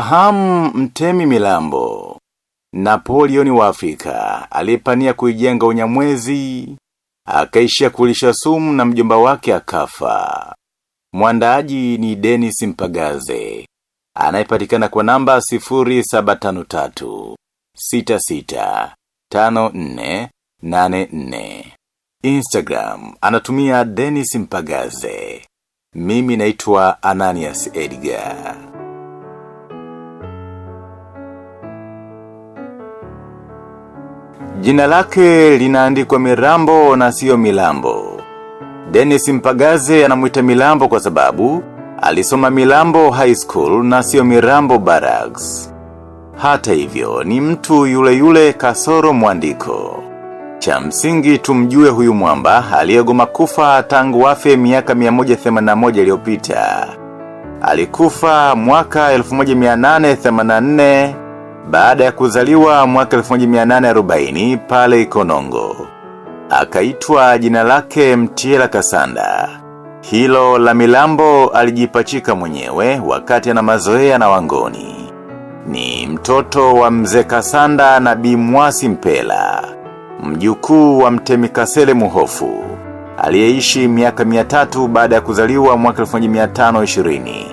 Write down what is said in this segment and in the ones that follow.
Unamfahamu mtemi milambo. Napoleon wa Afrika, alipania kuijenga unyamwezi, akaishia kulisha sumu na mjomba wake akafa. Mwandaaji ni Dennis Mpagaze. Anayepatikana kwa namba 0753 66 54 84. Instagram anatumia Dennis Mpagaze. Mimi naitwa Ananias Edgar. Jina lake linaandikwa Mirambo na sio Milambo. Dennis Mpagaze anamuita Milambo kwa sababu alisoma Milambo High School na sio Mirambo Barracks. Hata hivyo ni mtu yule yule kasoro mwandiko. Cha msingi tumjue huyu mwamba aliyegoma kufa tangu wafe miaka 181 iliyopita. Alikufa mwaka 1884 baada ya kuzaliwa mwaka 1840 pale Ikonongo. Akaitwa jina lake Mtiela Kasanda. Hilo la milambo alijipachika mwenyewe wakati ana mazoea na wangoni. Ni mtoto wa mzee Kasanda na Bimwasi Mpela. Mjukuu wa mtemi Kasele Muhofu. Aliyeishi miaka 300 baada ya kuzaliwa mwaka 1520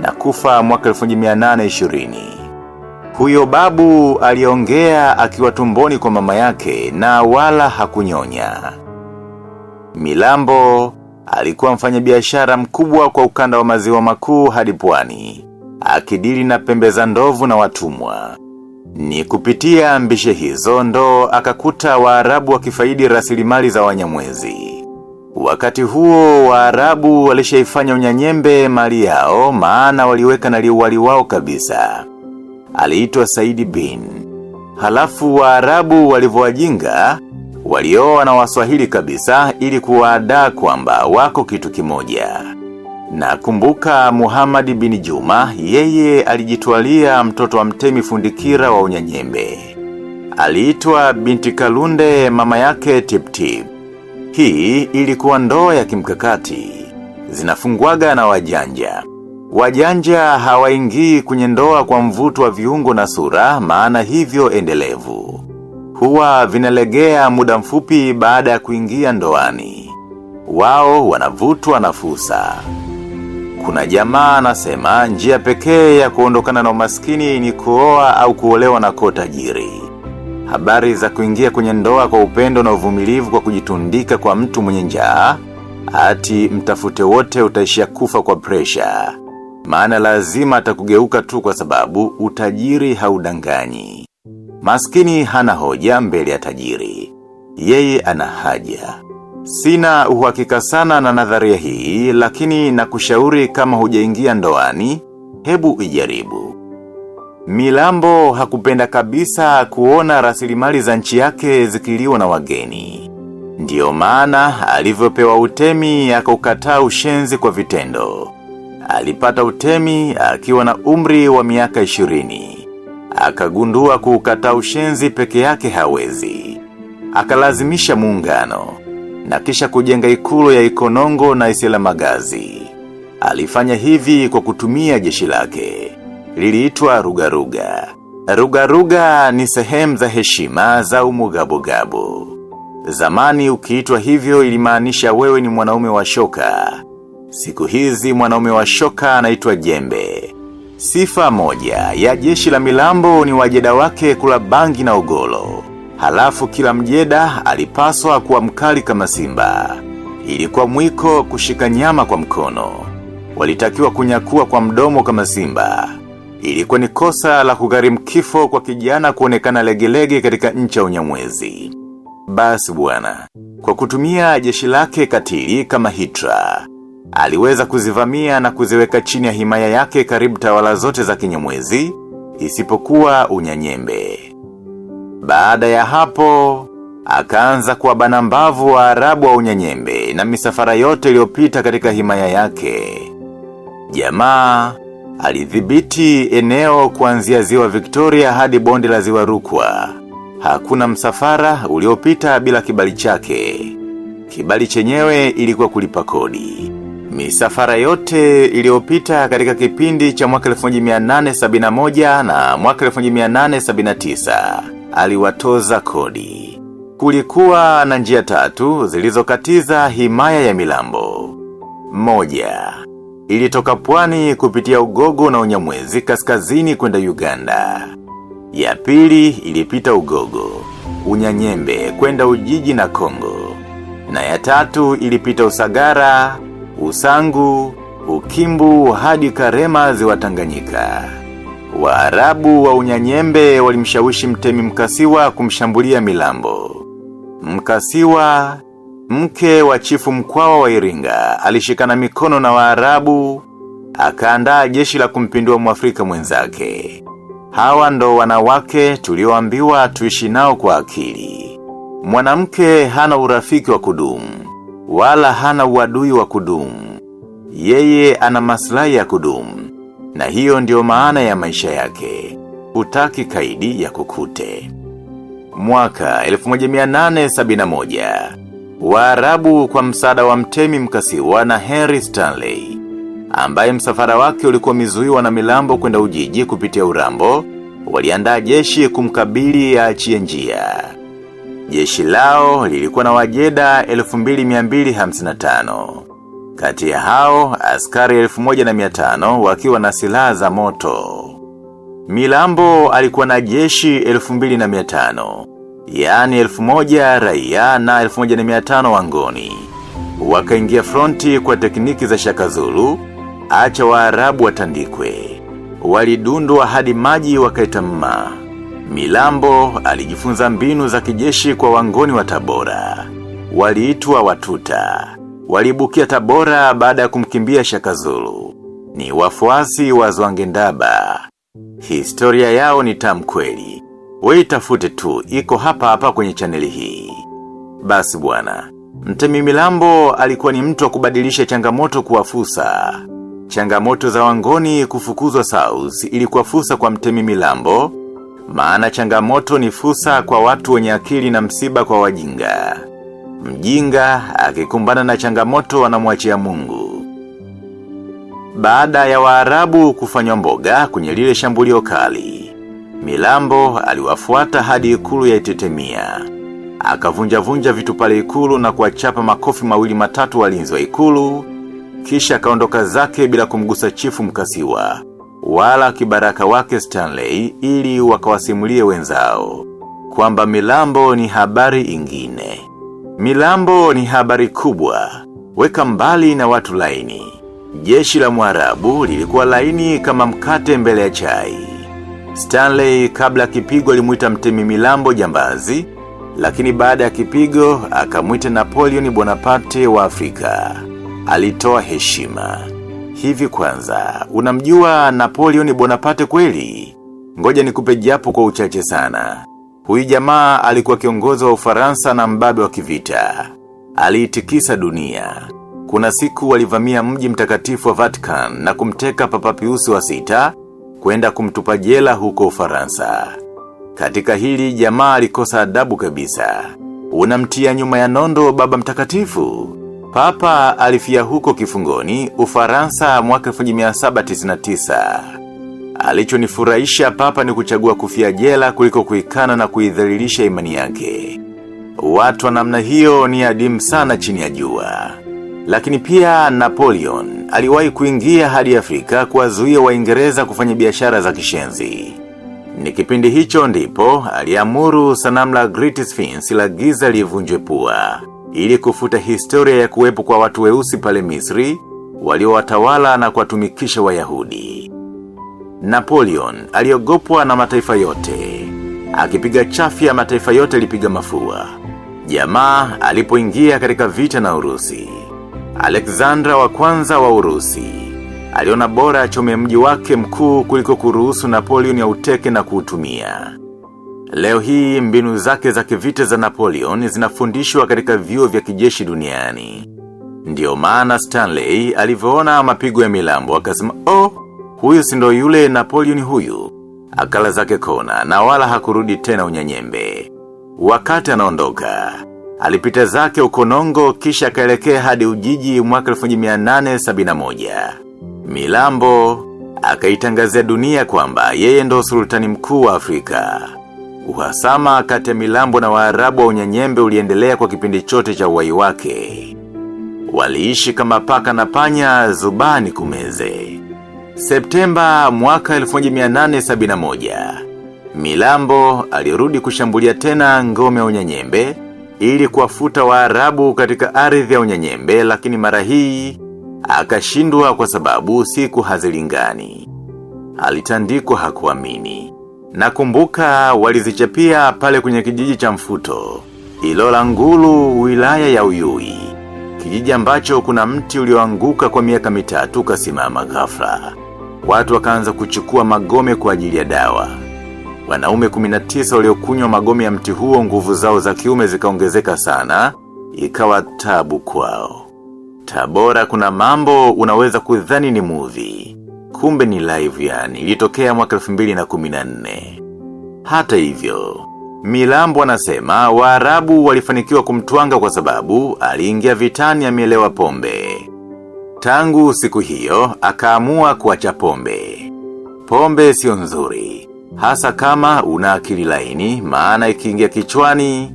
na kufa mwaka 1820. Huyo babu aliongea akiwa tumboni kwa mama yake na wala hakunyonya. Milambo alikuwa mfanyabiashara mkubwa kwa ukanda wa maziwa makuu hadi pwani. Akidili na pembe za ndovu na watumwa. Ni kupitia mbishe hizo ndo akakuta waarabu wakifaidi rasilimali za wanyamwezi. Wakati huo waarabu walishaifanya unyanyembe mali yao maana waliweka na liwali wao kabisa aliitwa Saidi bin. Halafu wa Arabu walivyowajinga walioa na waswahili kabisa ili kuwaadaa kwamba wako kitu kimoja. Na kumbuka Muhammad bin Juma, yeye alijitwalia mtoto wa mtemi fundikira wa unyanyembe. Aliitwa binti Kalunde mama yake Tiptip. Tip. Hii ilikuwa ndoa ya kimkakati. Zinafungwaga na wajanja. Wajanja hawaingii kwenye ndoa kwa mvuto wa viungo na sura maana hivyo endelevu. Huwa vinalegea muda mfupi baada ya kuingia ndoani. Wao wanavutwa na fursa. Kuna jamaa anasema njia pekee ya kuondokana na umaskini ni kuoa au kuolewa na koo tajiri. Habari za kuingia kwenye ndoa kwa upendo na uvumilivu kwa kujitundika kwa mtu mwenye njaa, ati mtafute wote utaishia kufa kwa presha. Maana lazima atakugeuka tu kwa sababu utajiri haudanganyi. Maskini hana hoja mbele ya tajiri. Yeye ana haja. Sina uhakika sana na nadharia hii, lakini nakushauri kama hujaingia ndoani, hebu ijaribu. Milambo hakupenda kabisa kuona rasilimali za nchi yake zikiliwa na wageni. Ndiyo maana alivyopewa utemi akaukataa ushenzi kwa vitendo. Alipata utemi akiwa na umri wa miaka ishirini. Akagundua kukata ushenzi peke yake hawezi. Akalazimisha muungano na kisha kujenga ikulu ya ikonongo na isela magazi. Alifanya hivi kwa kutumia jeshi lake. Liliitwa rugaruga. Rugaruga ni sehemu za heshima za umugabugabu. Zamani ukiitwa hivyo ilimaanisha wewe ni mwanaume wa shoka. Siku hizi mwanaume wa shoka anaitwa jembe. Sifa moja ya jeshi la milambo ni wajeda wake kula bangi na ugolo. Halafu kila mjeda alipaswa kuwa mkali kama simba. Ilikuwa mwiko kushika nyama kwa mkono. Walitakiwa kunyakua kwa mdomo kama simba. Ilikuwa ni kosa la kugharimu kifo kwa kijana kuonekana legelege katika ncha ya unyamwezi. Basi bwana, kwa kutumia jeshi lake katili kama hitra, aliweza kuzivamia na kuziweka chini ya himaya yake karibu tawala zote za kinyamwezi, isipokuwa unyanyembe. Baada ya hapo, akaanza kuwabana mbavu wa arabu wa unyanyembe na misafara yote iliyopita katika himaya yake. Jamaa, alidhibiti eneo kuanzia ziwa Victoria hadi bonde la ziwa Rukwa. Hakuna msafara uliopita bila kibali chake. Kibali chenyewe ilikuwa kulipa kodi. Misafara yote iliyopita katika kipindi cha mwaka 1871 na mwaka 1879 aliwatoza kodi. Kulikuwa na njia tatu zilizokatiza himaya ya milambo. Moja, ilitoka pwani kupitia ugogo na unyamwezi kaskazini kwenda Uganda. Ya pili ilipita ugogo, unyanyembe kwenda ujiji na Kongo. Na ya tatu ilipita usagara, usangu, ukimbu hadi karema ziwa Tanganyika. Waarabu wa unyanyembe walimshawishi mtemi mkasiwa kumshambulia milambo. Mkasiwa, mke wa chifu mkwawa wa iringa, alishikana mikono na waarabu, akaandaa jeshi la kumpindua mwafrika mwenzake. Hawa ndo wanawake tulioambiwa tuishi nao kwa akili. Mwanamke hana urafiki wa kudumu, wala hana uadui wa kudumu. Yeye ana maslahi ya kudumu, na hiyo ndio maana ya maisha yake. Utaki kaidi ya kukute. Mwaka 1871, Waarabu kwa msaada wa mtemi mkasiwa na Henry Stanley, ambaye msafara wake ulikuwa mizuiwa na milambo kwenda ujiji kupitia urambo, waliandaa jeshi kumkabili ya achie njia. Jeshi lao lilikuwa na wajeda 2255. Kati ya hao, askari 1500 wakiwa na silaha za moto. Milambo alikuwa na jeshi 2500, yaani 1000 raia na 1500 wangoni. Wakaingia fronti kwa tekniki za shakazulu, acha waarabu watandikwe. Walidundwa hadi maji wakaita mma. Milambo alijifunza mbinu za kijeshi kwa wangoni wa tabora. Waliitwa watuta. Walibukia tabora baada ya kumkimbia shakazulu. Ni wafuasi wa zwangendaba. Historia yao ni tamkweli. Weitafute tu, iko hapa hapa kwenye chaneli hii. Basi bwana, mtemi milambo alikuwa ni mtu wa kubadilisha changamoto kuwa fursa. Changamoto za wangoni kufukuzwa South ilikuwa fursa kwa mtemi milambo, maana changamoto ni fursa kwa watu wenye akili na msiba kwa wajinga. Mjinga akikumbana na changamoto anamwachia Mungu. Baada ya Waarabu kufanywa mboga kwenye lile shambulio kali, Milambo aliwafuata hadi ikulu ya Itetemia. Akavunja vunja vitu pale ikulu na kuwachapa makofi mawili matatu walinzi wa ikulu, kisha akaondoka zake bila kumgusa chifu mkasiwa, wala kibaraka wake Stanley ili wakawasimulie wenzao. Kwamba milambo ni habari ingine. Milambo ni habari kubwa, weka mbali na watu laini. Jeshi la mwarabu lilikuwa laini kama mkate mbele ya chai. Stanley kabla kipigo alimuita mtemi milambo jambazi, lakini baada ya kipigo akamuita Napoleon Bonaparte wa Afrika. Alitoa heshima. Hivi kwanza, unamjua Napoleon Bonaparte kweli? Ngoja nikupe japo kwa uchache sana. Huyu jamaa alikuwa kiongozi wa ufaransa na mbabe wa kivita. Aliitikisa dunia. Kuna siku walivamia mji mtakatifu wa Vatican na kumteka papa piusi wa sita, kwenda kumtupa jela huko ufaransa. Katika hili jamaa alikosa adabu kabisa. Unamtia nyuma ya nondo baba mtakatifu. Papa alifia huko kifungoni ufaransa mwaka 1799. Alichonifurahisha papa ni kuchagua kufia jela kuliko kuikana na kuidhalilisha imani yake. Watu wa namna hiyo ni adimu sana chini ya jua. Lakini pia Napoleon aliwahi kuingia hadi Afrika kuwazuia waingereza kufanya biashara za kishenzi. Ni kipindi hicho ndipo aliamuru sanamu la Great Sphinx la giza livunjwe pua ili kufuta historia ya kuwepo kwa watu weusi pale Misri waliowatawala na kuwatumikisha Wayahudi. Napoleon aliogopwa na mataifa yote. Akipiga chafya mataifa yote lipiga mafua. Jamaa alipoingia katika vita na Urusi. Alexandra wa kwanza wa Urusi. Aliona bora achome mji wake mkuu kuliko kuruhusu Napoleon ya uteke na kuutumia. Leo hii mbinu zake za kivita za Napoleon zinafundishwa katika vyuo vya kijeshi duniani. Ndiyo maana Stanley alivyoona mapigo ya milambo akasema, "Oh, huyu si ndo yule Napoleon huyu." Akala zake kona na wala hakurudi tena unyanyembe. Wakati anaondoka, Alipita zake ukonongo kisha akaelekea hadi ujiji mwaka 1871. Milambo, akaitangazia dunia kwamba yeye ndo sultani mkuu wa Afrika. Uhasama kati ya milambo na waarabu wa unyanyembe uliendelea kwa kipindi chote cha uhai wake. Waliishi kama paka na panya zubani kumeze. Septemba mwaka 1871. Milambo alirudi kushambulia tena ngome ya unyanyembe ili kuwafuta waarabu katika ardhi ya unyanyembe lakini mara hii akashindwa kwa sababu siku hazilingani. Alitandikwa hakuamini. Nakumbuka walizichapia pale kwenye kijiji cha mfuto. Ilola ngulu wilaya ya uyui. Kijiji ambacho kuna mti ulioanguka kwa miaka mitatu kasimama ghafla. Watu wakaanza kuchukua magome kwa ajili ya dawa. Wanaume 19 waliokunywa magome ya mti huo nguvu zao za kiume zikaongezeka sana, ikawa tabu kwao. Tabora kuna mambo unaweza kudhani ni movie. Kumbe ni live yani, ilitokea mwaka 2014. Hata hivyo, Milambo anasema Waarabu walifanikiwa kumtwanga kwa sababu aliingia vitani amelewa pombe. Tangu siku hiyo, akaamua kuacha pombe. Pombe sio nzuri. Hasa kama una akili laini, maana ikiingia kichwani,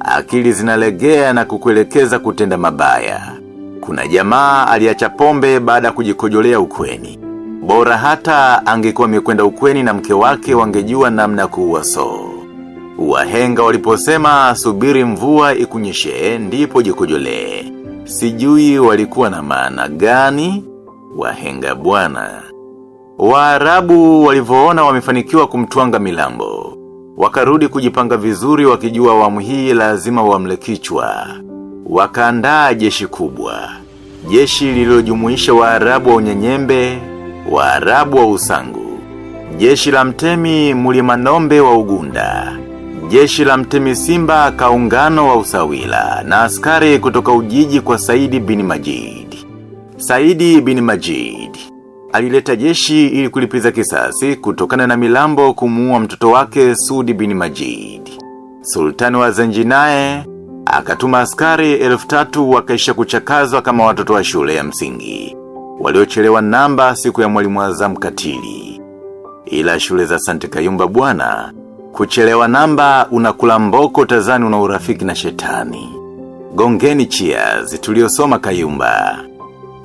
akili zinalegea na kukuelekeza kutenda mabaya. Kuna jamaa aliacha pombe baada ya kujikojolea ukweni. Bora hata angekuwa amekwenda ukweni na mke wake wangejua namna kuua so. Wahenga waliposema subiri mvua ikunyeshe ndipo jikojolee. Sijui walikuwa na maana gani? Wahenga bwana. Waarabu walivyoona wamefanikiwa kumtwanga milambo. Wakarudi kujipanga vizuri wakijua awamu hii lazima wamlekichwa. Wakaandaa jeshi kubwa. Jeshi lililojumuisha Waarabu wa unyanyembe, Waarabu wa usangu. Jeshi la mtemi mulimanombe wa ugunda. Jeshi la mtemi simba kaungano wa usawila na askari kutoka ujiji kwa Saidi bin Majid. Saidi bin Majid. Alileta jeshi ili kulipiza kisasi kutokana na milambo kumuua mtoto wake Sudi bin Majid. Sultani wa Zanjinae, akatuma askari elfu tatu wakaisha kuchakazwa kama watoto wa shule ya msingi. Waliochelewa namba siku ya mwalimu azam katili. Ila shule za Sante Kayumba bwana kuchelewa namba unakula mboko tazani una urafiki na shetani. Gongeni cheers tuliosoma Kayumba.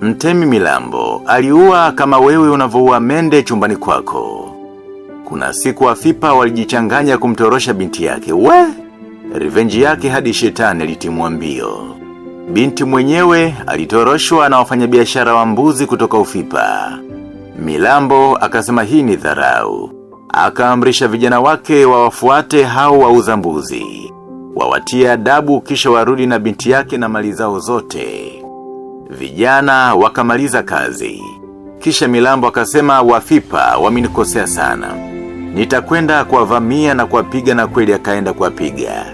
Mtemi Milambo, aliua kama wewe unavyoua mende chumbani kwako. Kuna siku afipa walijichanganya kumtorosha binti yake. We! Revenge yake hadi shetani alitimua mbio. Binti mwenyewe alitoroshwa na wafanyabiashara wa mbuzi kutoka ufipa. Milambo akasema hii ni dharau. Akaamrisha vijana wake wawafuate hao wauza mbuzi. Wawatia adabu kisha warudi na binti yake na mali zao zote. Vijana wakamaliza kazi. Kisha milambo akasema wafipa wamenikosea sana. Nitakwenda kuwavamia na kuwapiga na kweli akaenda kuwapiga.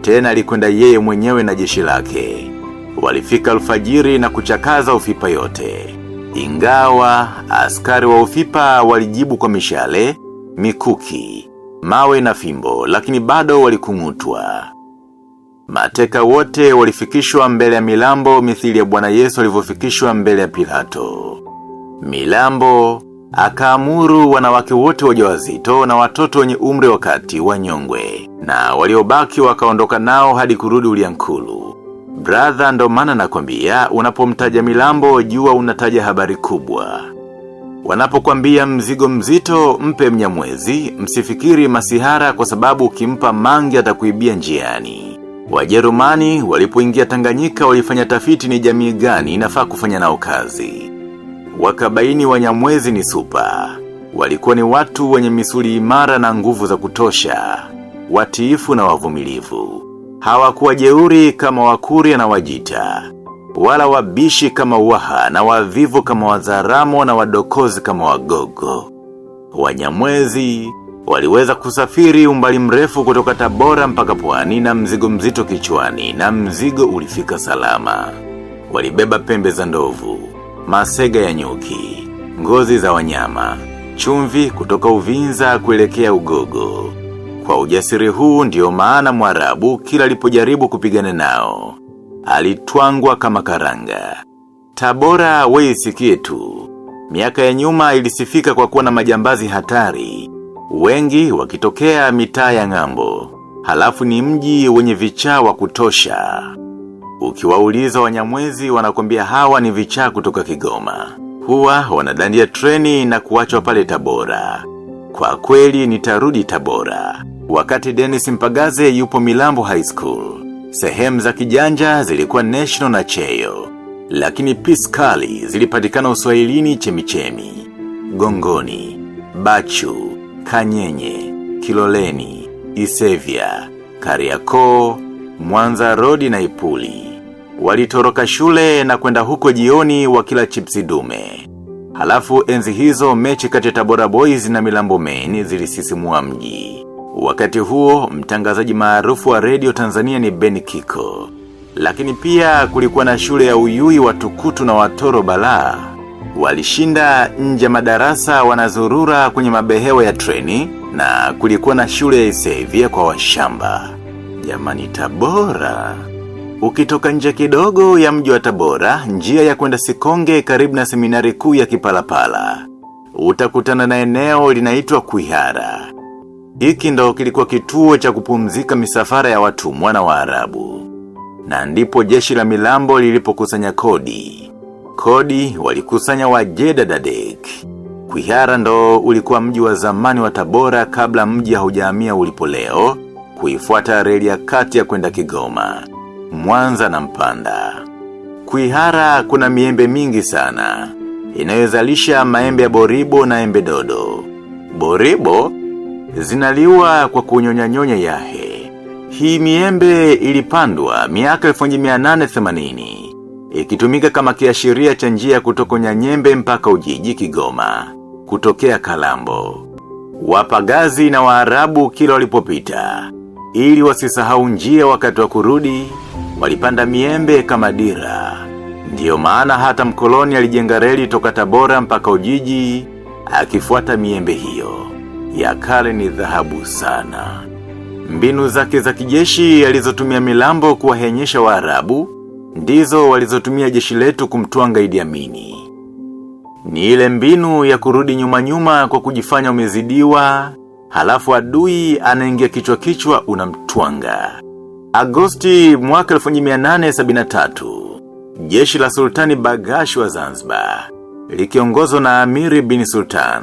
Tena alikwenda yeye mwenyewe na jeshi lake. Walifika alfajiri na kuchakaza ufipa yote. Ingawa, askari wa ufipa walijibu kwa mishale, mikuki, mawe na fimbo, lakini bado walikungutwa. Mateka wote walifikishwa mbele ya milambo mithili ya bwana Yesu alivyofikishwa mbele ya Pilato. Milambo, akaamuru wanawake wote wajawazito na watoto wenye umri wakati wanyongwe. Na waliobaki wakaondoka nao hadi kurudi uliankulu. Brother ndo maana nakwambia unapomtaja milambo jua unataja habari kubwa. Wanapokwambia mzigo mzito mpe mnyamwezi, msifikiri masihara kwa sababu ukimpa mangi atakuibia njiani. Wajerumani walipoingia Tanganyika walifanya tafiti ni jamii gani inafaa kufanya nao kazi. Wakabaini wanyamwezi ni supa. Walikuwa ni watu wenye misuli imara na nguvu za kutosha. Watiifu na wavumilivu. Hawakuwa jeuri kama wakuria na wajita. Wala wabishi kama waha na wavivu kama wazaramo na wadokozi kama wagogo. Wanyamwezi waliweza kusafiri umbali mrefu kutoka tabora mpaka pwani na mzigo mzito kichwani na mzigo ulifika salama. Walibeba pembe za ndovu, masega ya nyuki, ngozi za wanyama, chumvi kutoka uvinza kuelekea ugogo. Kwa ujasiri huu ndio maana mwarabu kila alipojaribu kupigana nao. Alitwangwa kama karanga. Tabora weisikie tu. Miaka ya nyuma ilisifika kwa kuwa na majambazi hatari. Wengi wakitokea mitaa ya ng'ambo. Halafu ni mji wenye vichaa wa kutosha. Ukiwauliza wanyamwezi wanakwambia hawa ni vichaa kutoka Kigoma. Huwa wanadandia treni na kuachwa pale Tabora. Kwa kweli nitarudi Tabora. Wakati Dennis Mpagaze yupo Milambo High School. Sehemu za kijanja zilikuwa National na Cheyo. Lakini piskali zilipatikana uswahilini chemichemi. Gongoni, Bachu, Kanyenye, Kiloleni, Isevia, Kariakoo, Mwanza Rodi na Ipuli. Walitoroka shule na kwenda huko jioni wakila chipsi dume. Halafu enzi hizo mechi kati ya Tabora Boys na Milambo Men zilisisimua mji. Wakati huo mtangazaji maarufu wa radio Tanzania ni Ben Kiko. Lakini pia kulikuwa na shule ya uyui watukutu na watoro balaa. Walishinda nje madarasa wanazurura kwenye mabehewa ya treni na kulikuwa na shule ya Isevia kwa washamba. Jamani Tabora. Ukitoka nje kidogo ya mji wa Tabora, njia ya kwenda Sikonge karibu na seminari kuu ya Kipalapala. Utakutana na eneo linaitwa Kuihara. Hiki ndo kilikuwa kituo cha kupumzika misafara ya watumwa na Waarabu. Na ndipo jeshi la Milambo lilipokusanya kodi. Kodi walikusanya wajeda dadek. Kuihara ndo ulikuwa mji wa zamani wa Tabora kabla mji haujahamia ulipo leo, kuifuata reli ya kati ya kwenda Kigoma. Mwanza na Mpanda. Kuihara kuna miembe mingi sana. Inayozalisha maembe ya boribo na embe dodo. Boribo zinaliwa kwa kunyonyanyonya yahe. Hii miembe ilipandwa miaka 1880. Ikitumika kama kiashiria cha njia kutoka nyanyembe mpaka ujiji Kigoma. Kutokea Kalambo. Wapagazi na Waarabu kila walipopita. Ili wasisahau njia wakati wa kurudi, walipanda miembe kama dira. Ndiyo maana hata mkoloni alijenga reli toka tabora mpaka ujiji, akifuata miembe hiyo. Ya kale ni dhahabu sana. Mbinu zake za kijeshi alizotumia milambo kuwahenyesha waarabu, ndizo walizotumia jeshi letu kumtuanga Idi Amini. Ni ile mbinu ya kurudi nyuma nyuma kwa kujifanya umezidiwa, halafu adui anaingia kichwa kichwa unamtuanga. Agosti mwaka 1873, jeshi la Sultani Bagash wa Zanzibar, likiongozwa na Amiri bin Sultan,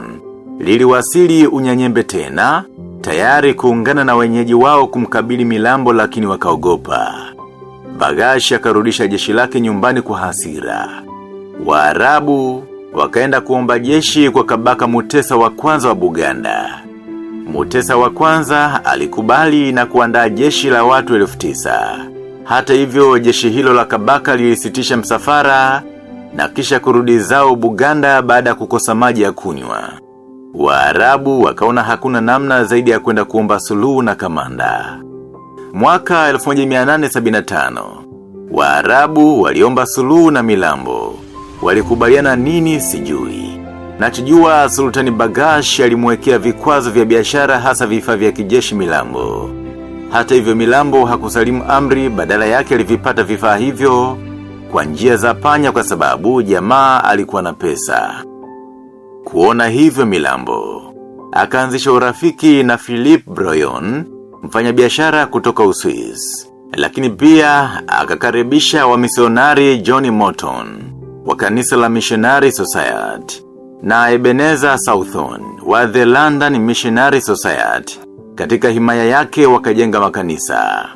liliwasili unyanyembe tena, tayari kuungana na wenyeji wao kumkabili milambo lakini wakaogopa. Bagashi akarudisha jeshi lake nyumbani kwa hasira. Waarabu wakaenda kuomba jeshi kwa kabaka Mutesa wa kwanza wa Buganda. Mutesa wa kwanza alikubali na kuandaa jeshi la watu elfu tisa. Hata hivyo jeshi hilo la kabaka lilisitisha msafara na kisha kurudi zao Buganda baada ya kukosa maji ya kunywa. Waarabu wakaona hakuna namna zaidi ya kwenda kuomba suluhu na kamanda. Mwaka 1875, Waarabu waliomba suluhu na milambo. Walikubaliana nini sijui. Nachojua Sultani Bagash alimwekea vikwazo vya biashara hasa vifaa vya kijeshi milambo. Hata hivyo milambo hakusalimu amri badala yake alivipata vifaa hivyo kwa njia za panya kwa sababu jamaa alikuwa na pesa. Kuona hivyo milambo. Akaanzisha urafiki na Philip Broyon, mfanyabiashara kutoka Uswiz. Lakini pia akakaribisha wamisionari Johnny Morton wa kanisa la Missionary Society na Ebenezer Southon wa The London Missionary Society katika himaya yake wakajenga makanisa.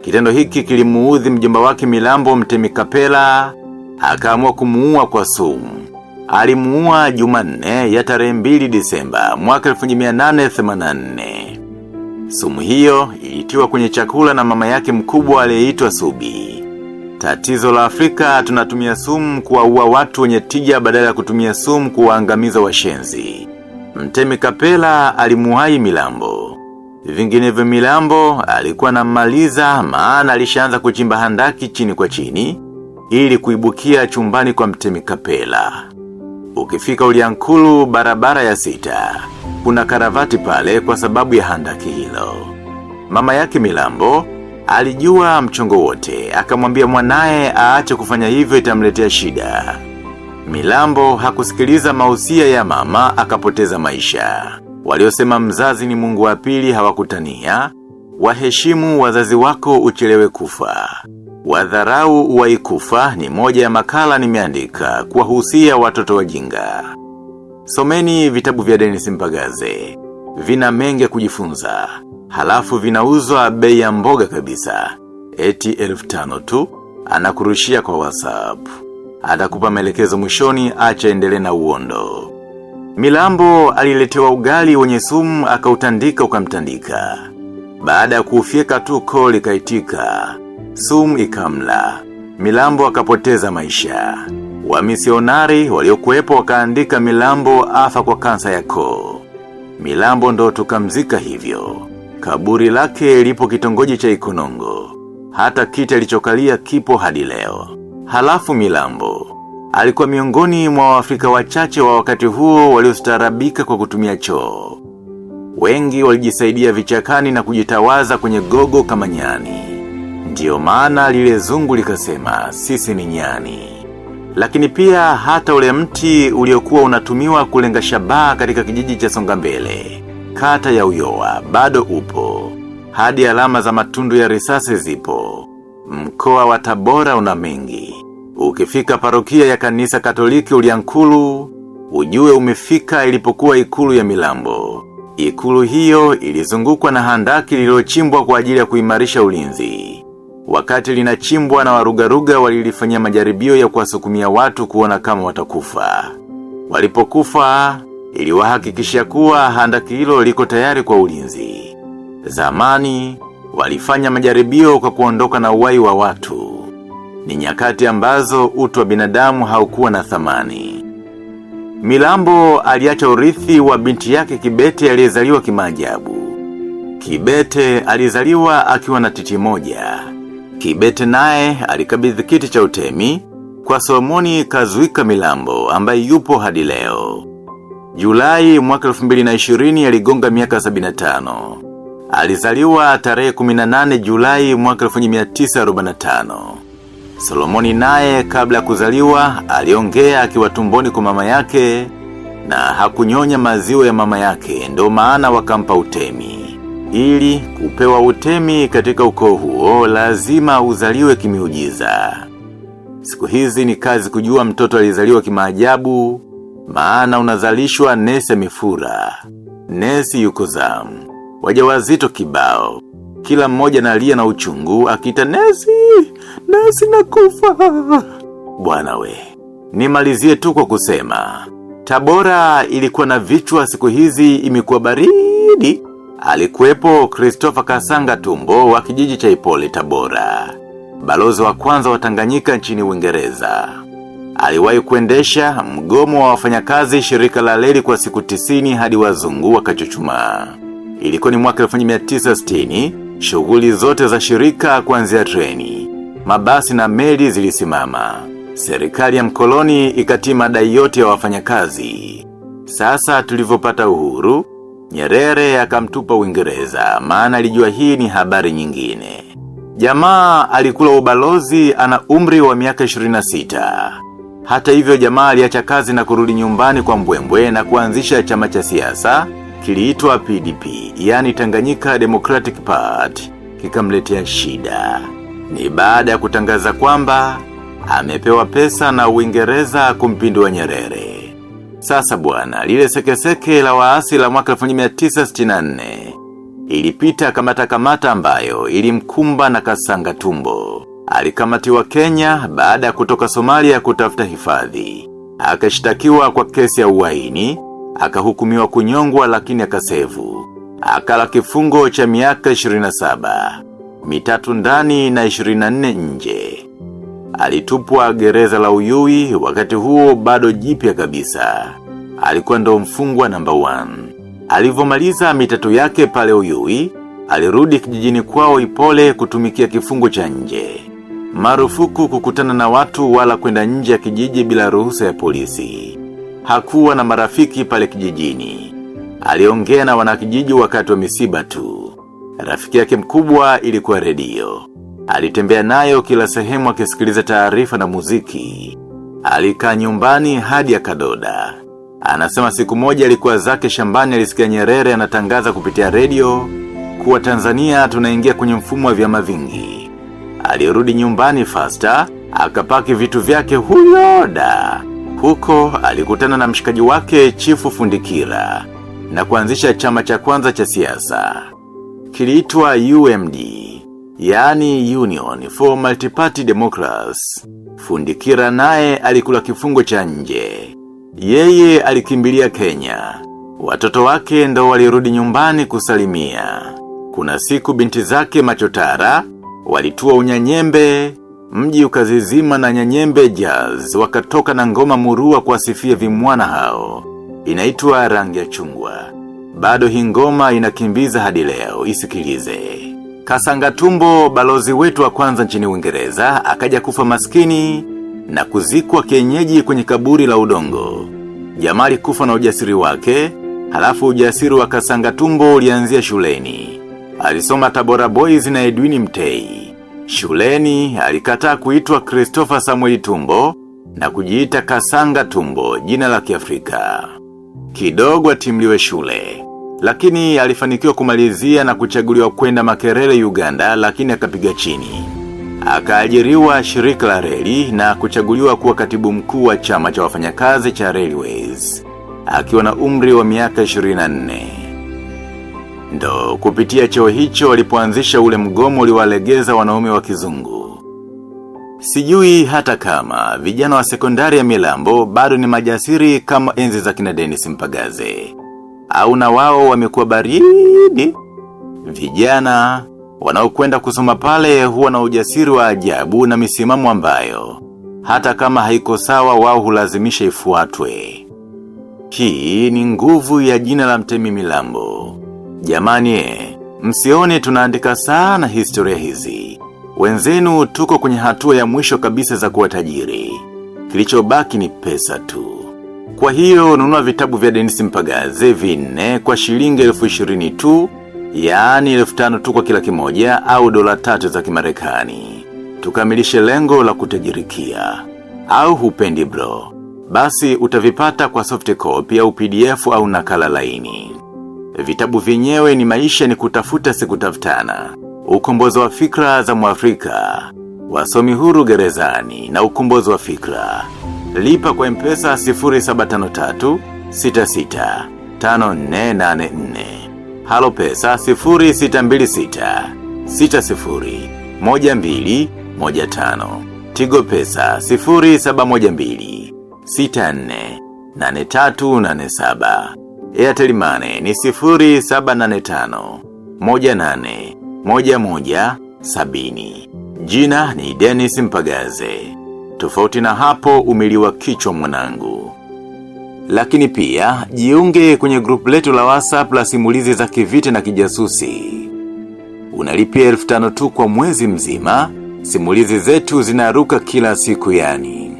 Kitendo hiki kilimuudhi mjomba wake Milambo Mtemikapela akaamua kumuua kwa sumu. Alimuua Jumanne ya tarehe mbili Disemba mwaka 1884. Sumu hiyo ilitiwa kwenye chakula na mama yake mkubwa aliyeitwa Subi. Tatizo la Afrika tunatumia sumu kuwaua watu wenye tija badala ya kutumia sumu kuwaangamiza washenzi. Mtemi Kapela alimuhai Milambo. Vinginevyo Milambo alikuwa na maliza maana alishaanza kuchimba handaki chini kwa chini ili kuibukia chumbani kwa Mtemi Kapela. Ukifika uliankulu barabara ya sita. kuna karavati pale kwa sababu ya handaki hilo. Mama yake Milambo, alijua mchongo wote, akamwambia mwanae aache kufanya hivyo itamletea shida. Milambo hakusikiliza mausia ya mama akapoteza maisha. Waliosema mzazi ni mungu wa pili hawakutania, waheshimu wazazi wako uchelewe kufa. Wadharau waikufa ni moja ya makala nimeandika kuwahusia watoto wajinga. Someni vitabu vya Dennis Mpagaze. Vina mengi ya kujifunza. Halafu vinauzwa bei ya mboga kabisa. Eti elfu tano tu, anakurushia kwa WhatsApp. Atakupa maelekezo mwishoni acha endele na uondo. Milambo aliletewa ugali wenye sumu akautandika ukamtandika. Baada ya kuufyeka tu koo likaitika, sumu ikamla. Milambo akapoteza maisha. Wamisionari waliokuwepo wakaandika Milambo afa kwa kansa ya koo. Milambo ndo tukamzika hivyo. Kaburi lake lipo kitongoji cha ikonongo. Hata kiti alichokalia kipo hadi leo. Halafu Milambo. Alikuwa miongoni mwa Waafrika wachache wa wakati huo waliostaarabika kwa kutumia choo. Wengi walijisaidia vichakani na kujitawaza kwenye gogo kama nyani. Ndiyo maana lile zungu likasema, sisi ni nyani. Lakini pia hata ule mti uliokuwa unatumiwa kulenga shabaha katika kijiji cha Songambele. Kata ya uyowa, bado upo. Hadi alama za matundu ya risasi zipo. Mkoa wa tabora una mengi. Ukifika parokia ya kanisa katoliki uliankulu, ujue umefika ilipokuwa ikulu ya milambo. Ikulu hiyo ilizungukwa na handaki lililochimbwa kwa ajili ya kuimarisha ulinzi. Wakati linachimbwa na warugaruga walilifanya majaribio ya kuwasukumia watu kuona kama watakufa. Walipokufa, iliwahakikishia kuwa handaki hilo liko tayari kwa ulinzi. Zamani, walifanya majaribio kwa kuondoka na uwai wa watu. Ni nyakati ambazo utu wa binadamu haukuwa na thamani. Milambo aliacha urithi wa binti yake Kibete aliyezaliwa kimaajabu. Kibete alizaliwa akiwa na titi moja. Kibete naye alikabidhi kiti cha utemi kwa Solomoni Kazuika Milambo ambaye yupo hadi leo. Julai mwaka 2020 aligonga miaka 75. Alizaliwa tarehe 18 Julai mwaka 1945. Solomoni naye kabla ya kuzaliwa aliongea akiwa tumboni kwa mama yake na hakunyonya maziwa ya mama yake ndo maana wakampa utemi. Ili kupewa utemi katika ukoo huo lazima uzaliwe kimiujiza. Siku hizi ni kazi kujua mtoto alizaliwa kimaajabu maana unazalishwa nese mifura, Nesi yuko zamu. Wajawazito kibao. Kila mmoja nalia na uchungu akita nesi, nesi nakufa. Bwana we. Nimalizie tu kwa kusema. Tabora ilikuwa na vichwa siku hizi imekuwa baridi. Alikuwepo Christopher Kasanga Tumbo wa kijiji cha Ipole Tabora. Balozi wa kwanza wa Tanganyika nchini Uingereza. Aliwahi kuendesha mgomo wa wafanyakazi shirika la leli kwa siku tisini hadi wazungu wakachuchumaa. Ilikuwa ni mwaka 1960, shughuli zote za shirika kuanzia treni. Mabasi na meli zilisimama. Serikali ya mkoloni ikatima dai yote ya wafanyakazi. Sasa tulivyopata uhuru, Nyerere akamtupa Uingereza, maana alijua hii ni habari nyingine. Jamaa alikula ubalozi ana umri wa miaka 26. Hata hivyo jamaa aliacha kazi na kurudi nyumbani kwa mbwembwe na kuanzisha chama cha siasa kiliitwa PDP, yani Tanganyika Democratic Party, kikamletea shida. Ni baada ya kutangaza kwamba amepewa pesa na Uingereza kumpindua Nyerere. Sasa bwana, lile sekeseke la waasi la mwaka 1964 ilipita kamata kamata ambayo ilimkumba na kasanga tumbo. Alikamatiwa Kenya baada ya kutoka Somalia kutafuta hifadhi. Akashtakiwa kwa kesi ya uhaini, akahukumiwa kunyongwa lakini akasevu. Akala kifungo cha miaka 27, mitatu ndani na 24 nje. Alitupwa gereza la uyui wakati huo bado jipya kabisa. Alikuwa ndo mfungwa namba 1. Alivomaliza mitatu yake pale uyui, alirudi kijijini kwao ipole kutumikia kifungo cha nje. Marufuku kukutana na watu wala kwenda nje ya kijiji bila ruhusa ya polisi. Hakuwa na marafiki pale kijijini. aliongea na wanakijiji wakati wa misiba tu. Rafiki yake mkubwa ilikuwa redio. Alitembea nayo kila sehemu akisikiliza taarifa na muziki. Alikaa nyumbani hadi akadoda. Anasema siku moja alikuwa zake shambani alisikia nyerere anatangaza kupitia redio kuwa Tanzania tunaingia kwenye mfumo wa vyama vingi. Alirudi nyumbani fasta, akapaki vitu vyake huyoda. Huko alikutana na mshikaji wake chifu fundikira na kuanzisha chama cha kwanza cha siasa. Kiliitwa UMD, yani Union for Multiparty Democrats. Fundikira naye alikula kifungo cha nje. Yeye alikimbilia Kenya. Watoto wake ndo walirudi nyumbani kusalimia. Kuna siku binti zake machotara, walitua unyanyembe, mji ukazizima na nyanyembe jazz, wakatoka na ngoma murua kuwasifia vimwana hao. Inaitwa rangi ya chungwa. Bado hii ngoma inakimbiza hadi leo, isikilize. Kasanga tumbo balozi wetu wa kwanza nchini uingereza akaja kufa maskini na kuzikwa kienyeji kwenye kaburi la udongo. Jamali kufa na ujasiri wake, halafu ujasiri wa kasanga tumbo ulianzia shuleni. Alisoma tabora boys na Edwini Mtei. Shuleni alikataa kuitwa Christopher Samuel Tumbo na kujiita Kasanga Tumbo, jina la Kiafrika. Kidogo atimliwe shule. Lakini alifanikiwa kumalizia na kuchaguliwa kwenda Makerere Uganda lakini akapiga chini. Akaajiriwa shirika la reli na kuchaguliwa kuwa katibu mkuu wa chama cha wafanyakazi cha Railways. Akiwa na umri wa miaka 24. Ndo kupitia cheo hicho walipoanzisha ule mgomo uliwalegeza wanaume wa kizungu. Sijui hata kama vijana wa sekondari ya milambo bado ni majasiri kama enzi za kina Dennis Mpagaze. Au na wao wamekuwa baridi. Vijana wanaokwenda kusoma pale huwa na ujasiri wa ajabu na misimamo ambayo. Hata kama haiko sawa wao hulazimisha ifuatwe. Hii ni nguvu ya jina la mtemi milambo. Jamani msione tunaandika sana historia hizi. Wenzenu tuko kwenye hatua ya mwisho kabisa za kuwa tajiri. Kilichobaki ni pesa tu. Kwa hiyo nunua vitabu vya Dennis Mpagaze vinne kwa shilingi elfu ishirini tu, yaani elfu tano tu kwa kila kimoja au dola tatu za kimarekani. Tukamilishe lengo la kutajirikia. Au hupendi bro. Basi utavipata kwa soft copy au PDF au nakala laini. Vitabu vyenyewe ni maisha ni kutafuta siku tafutana Ukombozi wa fikra za muafrika. Wasomi huru gerezani na ukombozi wa fikra. Lipa kwa mpesa 0753 66 5484. Halo pesa 0626 60 12 15. Tigo pesa 0712 64 8387. Airtel Money ni 0785 18 11 70. Jina ni Dennis Mpagaze. Tofauti na hapo umeliwa kichwa mwanangu. Lakini pia, jiunge kwenye grupu letu la WhatsApp la simulizi za kivita na kijasusi. Unalipia elfu tano tu kwa mwezi mzima, simulizi zetu zinaruka kila siku yani.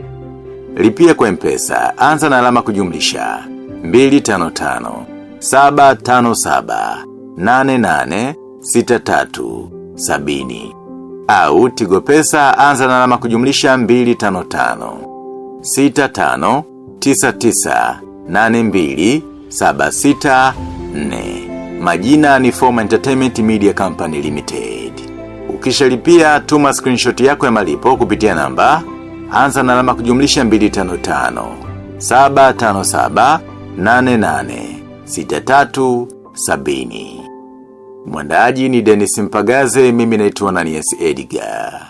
Lipia kwa mpesa, anza na alama kujumlisha. 255 757 88 63 70 au tigo pesa anza na alama kujumlisha 255 65 99 82 76 4 Majina ni Form Entertainment Media Company Limited. Ukisha lipia tuma screenshot yako ya malipo kupitia namba anza na alama kujumlisha 255 757 88 63 70 Mwandaji ni Dennis Mpagaze, mimi naitwa Nanias Edgar.